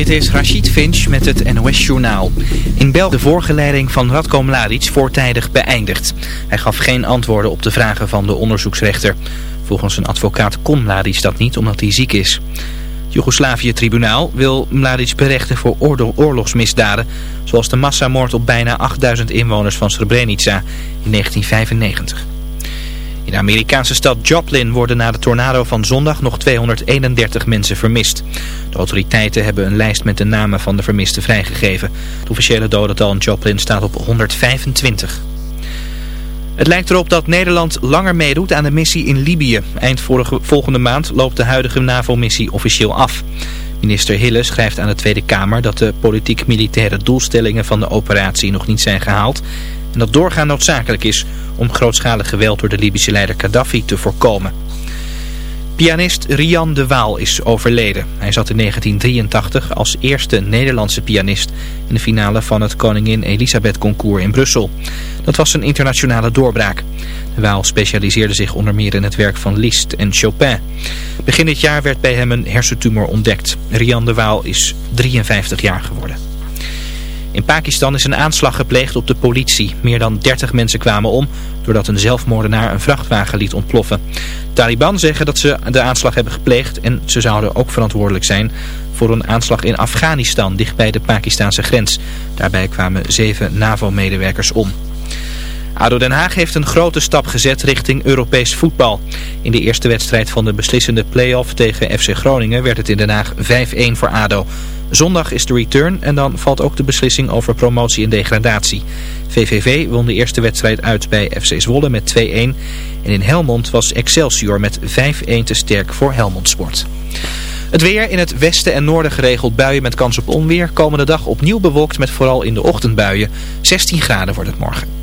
Dit is Rachid Finch met het NOS Journaal. In België de voorgeleiding van Radko Mladic voortijdig beëindigd. Hij gaf geen antwoorden op de vragen van de onderzoeksrechter. Volgens een advocaat kon Mladic dat niet omdat hij ziek is. Het Joegoslavië-tribunaal wil Mladic berechten voor oorlogsmisdaden... zoals de massamoord op bijna 8000 inwoners van Srebrenica in 1995. In de Amerikaanse stad Joplin worden na de tornado van zondag nog 231 mensen vermist. De autoriteiten hebben een lijst met de namen van de vermisten vrijgegeven. Het officiële dodental in Joplin staat op 125. Het lijkt erop dat Nederland langer meedoet aan de missie in Libië. Eind volgende maand loopt de huidige NAVO-missie officieel af. Minister Hille schrijft aan de Tweede Kamer dat de politiek-militaire doelstellingen van de operatie nog niet zijn gehaald en dat doorgaan noodzakelijk is om grootschalig geweld door de Libische leider Gaddafi te voorkomen. Pianist Rian de Waal is overleden. Hij zat in 1983 als eerste Nederlandse pianist in de finale van het Koningin Elisabeth Concours in Brussel. Dat was een internationale doorbraak. De Waal specialiseerde zich onder meer in het werk van Liszt en Chopin. Begin dit jaar werd bij hem een hersentumor ontdekt. Rian de Waal is 53 jaar geworden. In Pakistan is een aanslag gepleegd op de politie. Meer dan 30 mensen kwamen om doordat een zelfmoordenaar een vrachtwagen liet ontploffen. Taliban zeggen dat ze de aanslag hebben gepleegd en ze zouden ook verantwoordelijk zijn voor een aanslag in Afghanistan dichtbij de Pakistanse grens. Daarbij kwamen zeven NAVO-medewerkers om. ADO Den Haag heeft een grote stap gezet richting Europees voetbal. In de eerste wedstrijd van de beslissende play-off tegen FC Groningen werd het in Den Haag 5-1 voor ADO. Zondag is de return en dan valt ook de beslissing over promotie en degradatie. VVV won de eerste wedstrijd uit bij FC Zwolle met 2-1. En in Helmond was Excelsior met 5-1 te sterk voor Helmond Sport. Het weer in het westen en noorden geregeld buien met kans op onweer. Komende dag opnieuw bewolkt met vooral in de ochtendbuien. 16 graden wordt het morgen.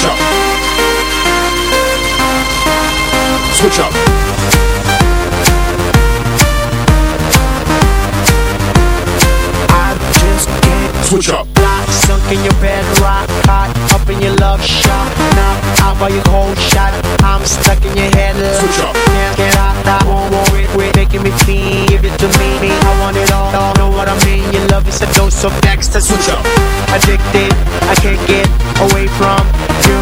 Switch up. Switch up. I just can't Switch up. Lock, sunk in your bed, rock hot, up in your love shot. Now out by your cold shot, I'm stuck in your head. Switch up. Can't get out, I won't worry, quit making me feel. Give it to me, me. I want it all, all. Know what I mean? Your love is a dose of next. Switch up. Addicted, I can't get away from you.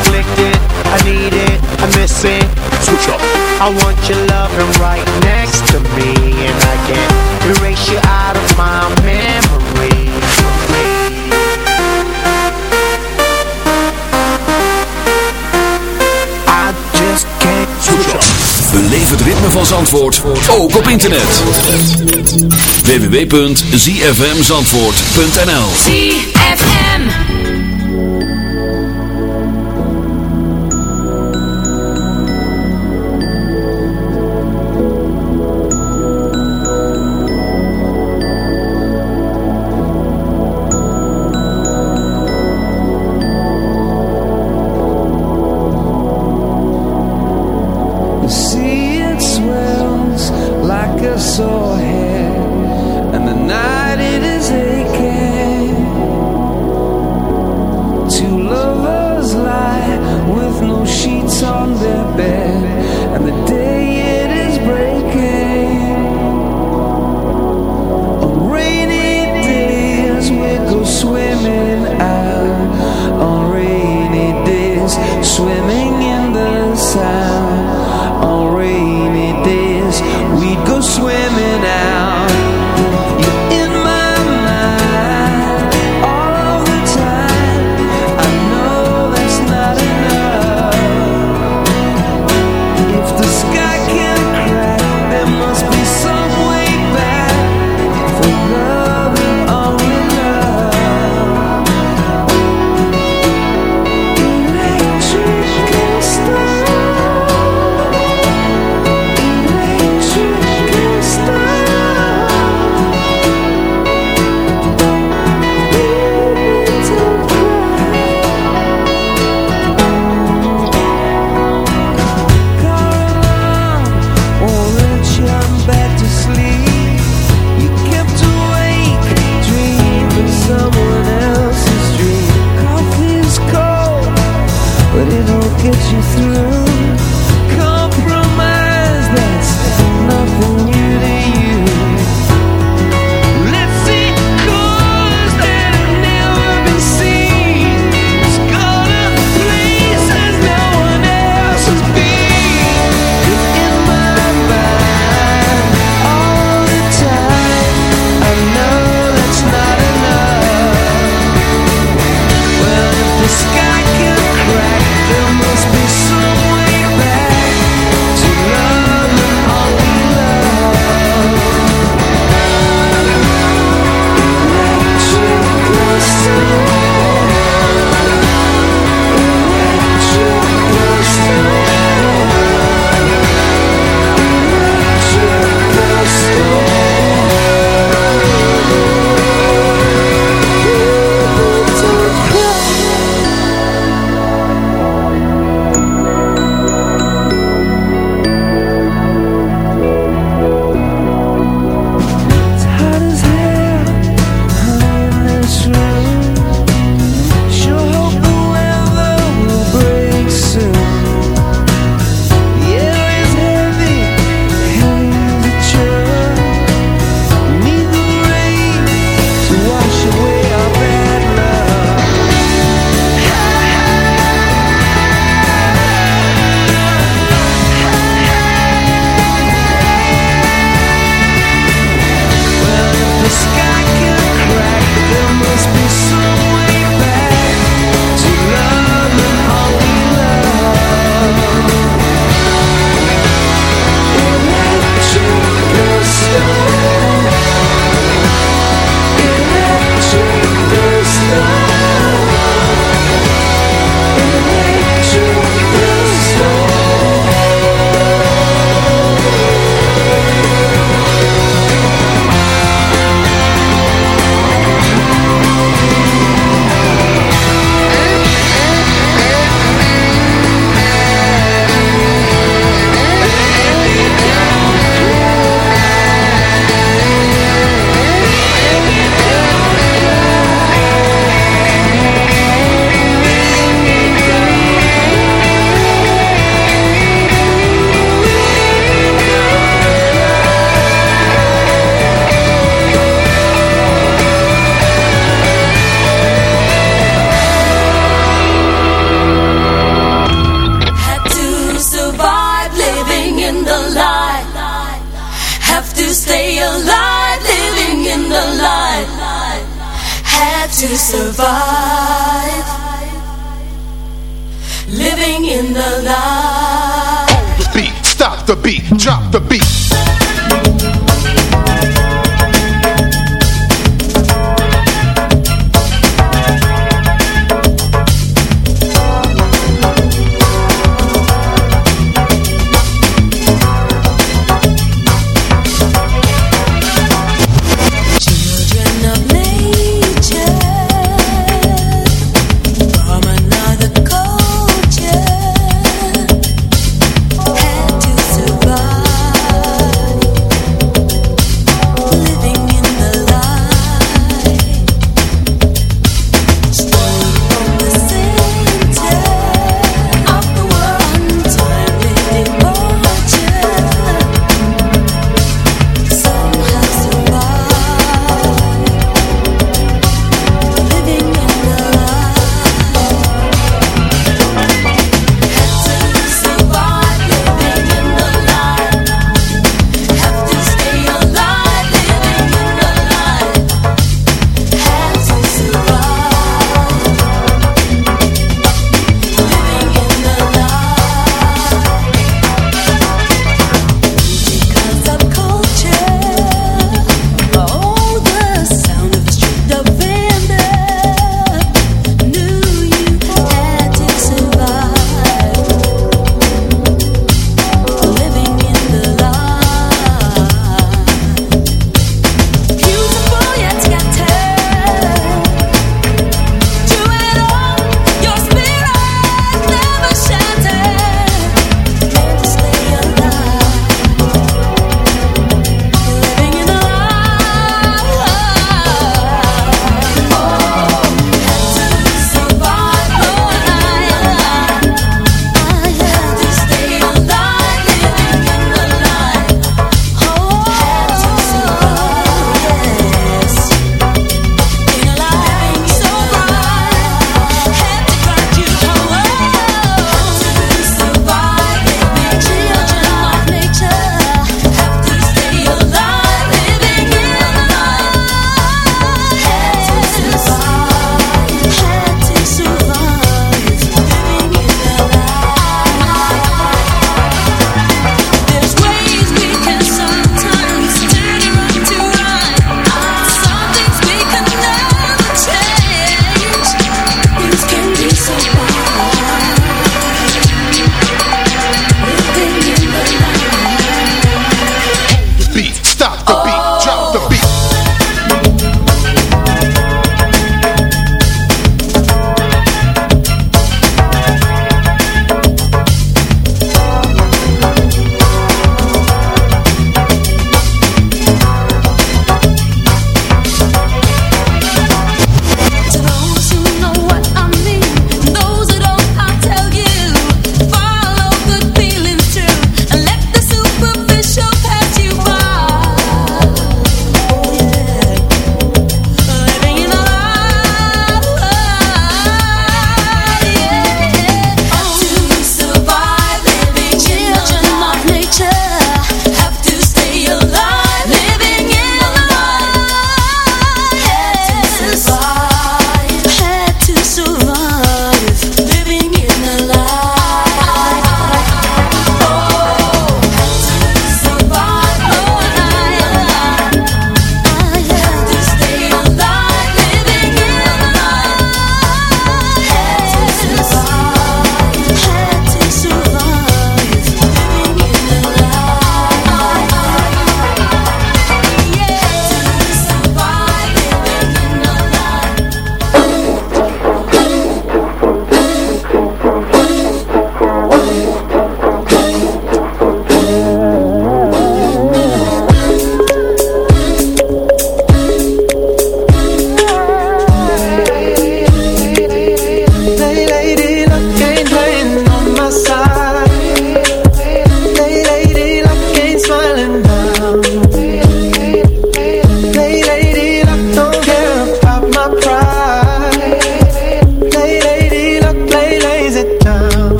Afflicted, I need it, I miss it. Switch up. I want your loving right next to me, and I can't erase you out of my memory. I just can't Switch up. Beleef het ritme van Zandvoort ook op internet. www.zfmzandvoort.nl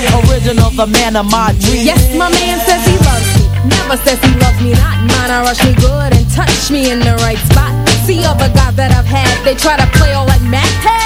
godsend original, the man of my dreams. Yes, my man says he loves me. Never says he loves me not. Mine, I rush me good and touch me in the right spot. See other guys that I've had, they try to play all like Matt.